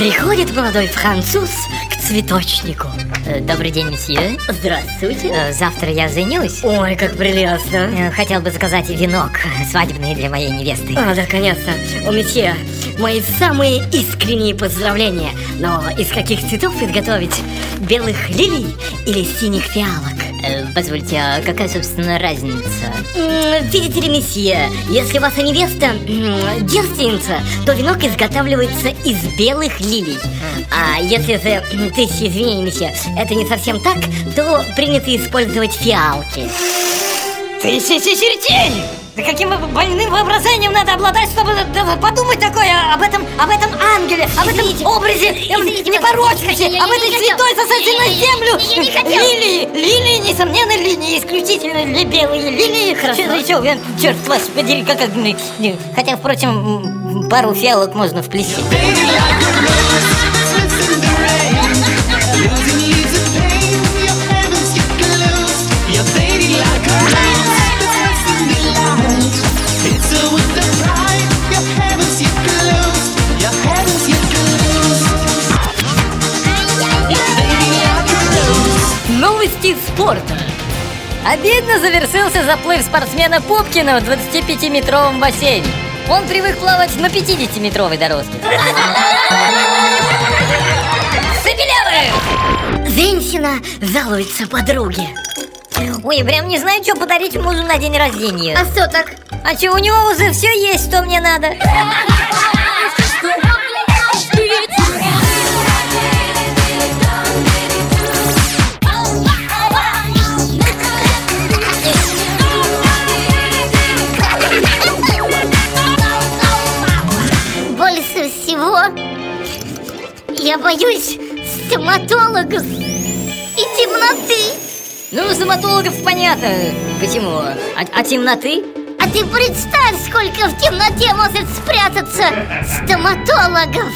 Приходит молодой француз к цветочнику. Э, Добрый день, месье. Здравствуйте. Э, Завтра я женюсь. Ой, как прелестно. Э, Хотел бы заказать венок свадебный для моей невесты. А, наконец-то. У месье мои самые искренние поздравления. Но из каких цветов изготовить? Белых лилий или синих фиалок? Э, Позвольте, а какая, собственно, разница? Видите ли, месье, если у вас невеста девственница, то венок изготавливается из белых лилий. А если м, тысячи извинений, месье, это не совсем так, то принято использовать фиалки. Тысячи чертей! Да каким больным воображением надо обладать, чтобы подумать такое об этом, об этом ангеле, об Извините, этом образе извините, непорочности, я- я- об я этой не святой сосательной Я- я- землю. я не хотел. Лилии, лилии, несомненно, лилии, исключительно ли белые лилии. Хорошо. Чё, я- черт вас подери, как, как, ну, хотя, впрочем, пару фиалок можно вплести. Новости спорта. Обидно завершился заплыв спортсмена Пупкина в 25-метровом бассейне. Он привык плавать на 50-метровой дорожке. Забелявых! Женщина жалуется подруге. Ой, прям не знаю, что подарить мужу на день рождения. А что так? А че, у него уже все есть, что мне надо. Я боюсь стоматологов и темноты. Ну, стоматологов понятно, почему. А, а темноты? А ты представь, сколько в темноте может спрятаться стоматологов.